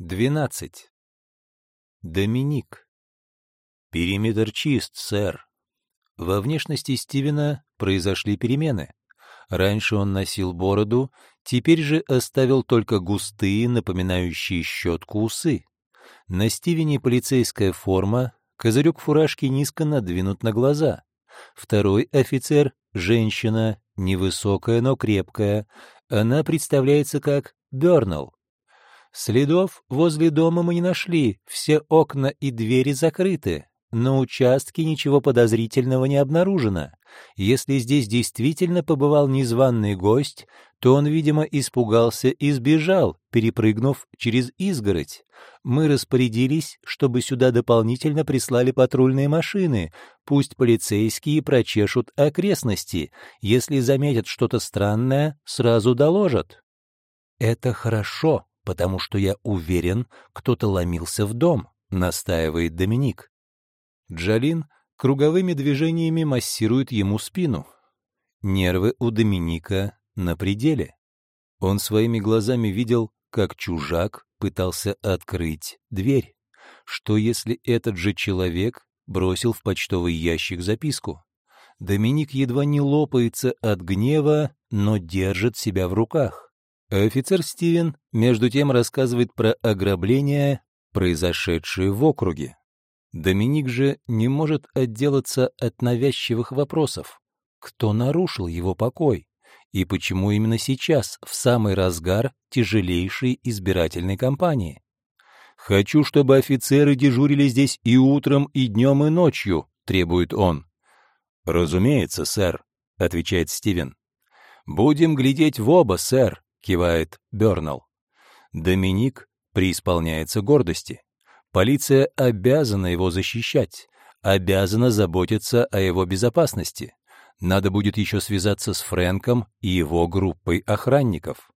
12. Доминик. Периметр чист, сэр. Во внешности Стивена произошли перемены. Раньше он носил бороду, теперь же оставил только густые, напоминающие щетку усы. На Стивене полицейская форма, козырек фуражки низко надвинут на глаза. Второй офицер — женщина, невысокая, но крепкая. Она представляется как Бернелл. Следов возле дома мы не нашли, все окна и двери закрыты. На участке ничего подозрительного не обнаружено. Если здесь действительно побывал незваный гость, то он, видимо, испугался и сбежал, перепрыгнув через изгородь. Мы распорядились, чтобы сюда дополнительно прислали патрульные машины. Пусть полицейские прочешут окрестности. Если заметят что-то странное, сразу доложат. Это хорошо, потому что я уверен, кто-то ломился в дом, настаивает Доминик. Джалин круговыми движениями массирует ему спину. Нервы у Доминика на пределе. Он своими глазами видел, как чужак пытался открыть дверь. Что если этот же человек бросил в почтовый ящик записку? Доминик едва не лопается от гнева, но держит себя в руках. Офицер Стивен, между тем, рассказывает про ограбления, произошедшие в округе. Доминик же не может отделаться от навязчивых вопросов. Кто нарушил его покой? И почему именно сейчас, в самый разгар тяжелейшей избирательной кампании? «Хочу, чтобы офицеры дежурили здесь и утром, и днем, и ночью», — требует он. «Разумеется, сэр», — отвечает Стивен. «Будем глядеть в оба, сэр», — кивает Бернелл. Доминик преисполняется гордости. Полиция обязана его защищать, обязана заботиться о его безопасности. Надо будет еще связаться с Фрэнком и его группой охранников.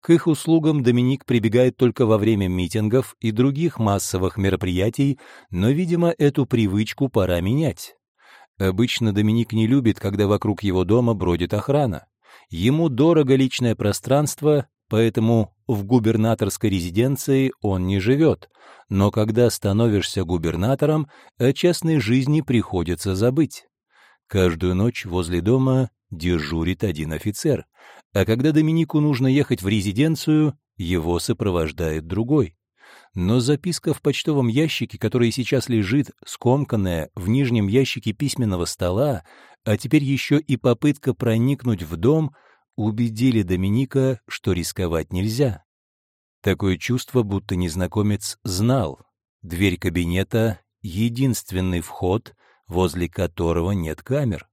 К их услугам Доминик прибегает только во время митингов и других массовых мероприятий, но, видимо, эту привычку пора менять. Обычно Доминик не любит, когда вокруг его дома бродит охрана. Ему дорого личное пространство, поэтому в губернаторской резиденции он не живет, но когда становишься губернатором, о частной жизни приходится забыть. Каждую ночь возле дома дежурит один офицер, а когда Доминику нужно ехать в резиденцию, его сопровождает другой. Но записка в почтовом ящике, который сейчас лежит, скомканная, в нижнем ящике письменного стола, а теперь еще и попытка проникнуть в дом, убедили Доминика, что рисковать нельзя. Такое чувство, будто незнакомец знал. Дверь кабинета — единственный вход, возле которого нет камер.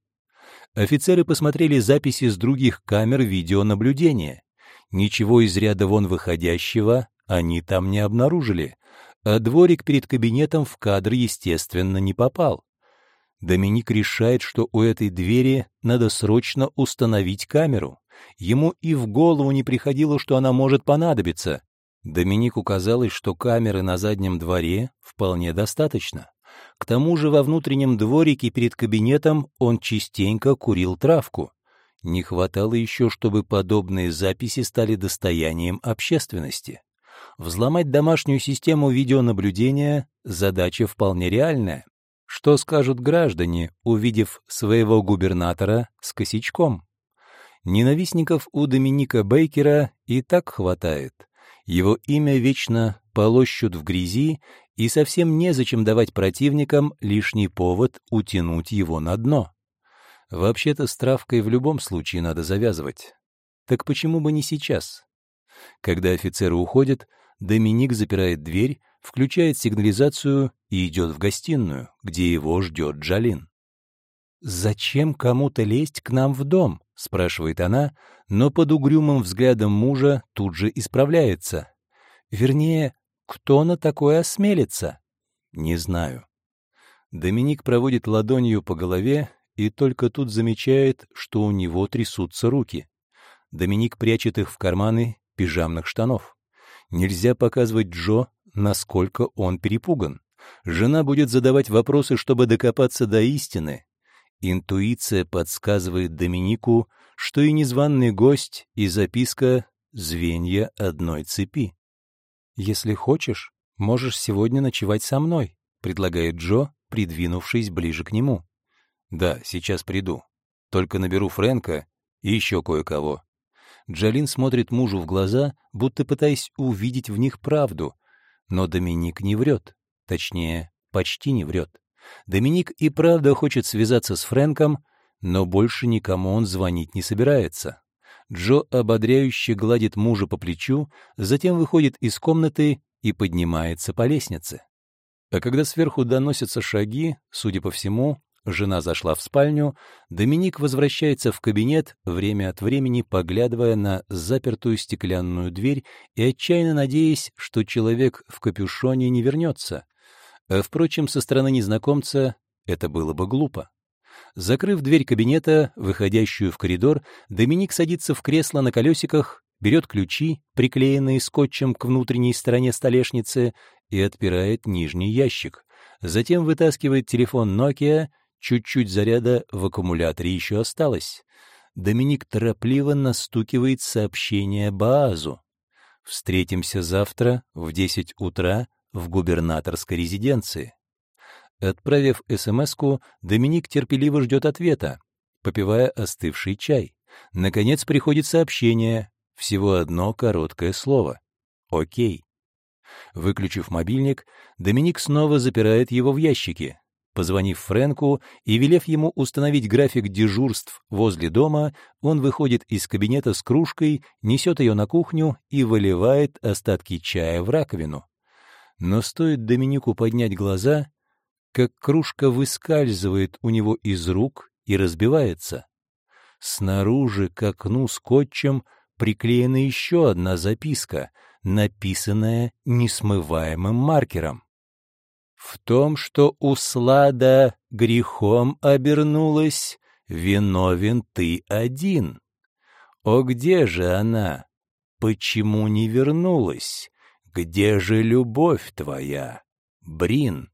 Офицеры посмотрели записи с других камер видеонаблюдения. Ничего из ряда вон выходящего они там не обнаружили, а дворик перед кабинетом в кадр, естественно, не попал. Доминик решает, что у этой двери надо срочно установить камеру. Ему и в голову не приходило, что она может понадобиться. Доминику казалось, что камеры на заднем дворе вполне достаточно. К тому же во внутреннем дворике перед кабинетом он частенько курил травку. Не хватало еще, чтобы подобные записи стали достоянием общественности. Взломать домашнюю систему видеонаблюдения — задача вполне реальная. Что скажут граждане, увидев своего губернатора с косячком? Ненавистников у Доминика Бейкера и так хватает. Его имя вечно полощут в грязи, и совсем незачем давать противникам лишний повод утянуть его на дно. Вообще-то с травкой в любом случае надо завязывать. Так почему бы не сейчас? Когда офицеры уходят, Доминик запирает дверь, включает сигнализацию и идет в гостиную, где его ждет Джалин. «Зачем кому-то лезть к нам в дом?» — спрашивает она, но под угрюмым взглядом мужа тут же исправляется. Вернее, кто на такое осмелится? Не знаю. Доминик проводит ладонью по голове и только тут замечает, что у него трясутся руки. Доминик прячет их в карманы пижамных штанов. Нельзя показывать Джо, насколько он перепуган. Жена будет задавать вопросы, чтобы докопаться до истины. Интуиция подсказывает Доминику, что и незваный гость, и записка — звенья одной цепи. «Если хочешь, можешь сегодня ночевать со мной», — предлагает Джо, придвинувшись ближе к нему. «Да, сейчас приду. Только наберу Фрэнка и еще кое-кого». Джалин смотрит мужу в глаза, будто пытаясь увидеть в них правду. Но Доминик не врет. Точнее, почти не врет. Доминик и правда хочет связаться с Фрэнком, но больше никому он звонить не собирается. Джо ободряюще гладит мужа по плечу, затем выходит из комнаты и поднимается по лестнице. А когда сверху доносятся шаги, судя по всему, жена зашла в спальню, Доминик возвращается в кабинет, время от времени поглядывая на запертую стеклянную дверь и отчаянно надеясь, что человек в капюшоне не вернется. А, впрочем, со стороны незнакомца это было бы глупо. Закрыв дверь кабинета, выходящую в коридор, Доминик садится в кресло на колесиках, берет ключи, приклеенные скотчем к внутренней стороне столешницы, и отпирает нижний ящик. Затем вытаскивает телефон Nokia, чуть-чуть заряда в аккумуляторе еще осталось. Доминик торопливо настукивает сообщение Баазу. «Встретимся завтра в 10 утра в губернаторской резиденции». Отправив СМС-ку, Доминик терпеливо ждет ответа, попивая остывший чай. Наконец приходит сообщение, всего одно короткое слово. «Окей». Выключив мобильник, Доминик снова запирает его в ящике. Позвонив Фрэнку и велев ему установить график дежурств возле дома, он выходит из кабинета с кружкой, несет ее на кухню и выливает остатки чая в раковину. Но стоит Доминику поднять глаза, как кружка выскальзывает у него из рук и разбивается. Снаружи к окну скотчем приклеена еще одна записка, написанная несмываемым маркером. В том, что услада грехом обернулась, виновен ты один. О, где же она? Почему не вернулась? Где же любовь твоя, Брин?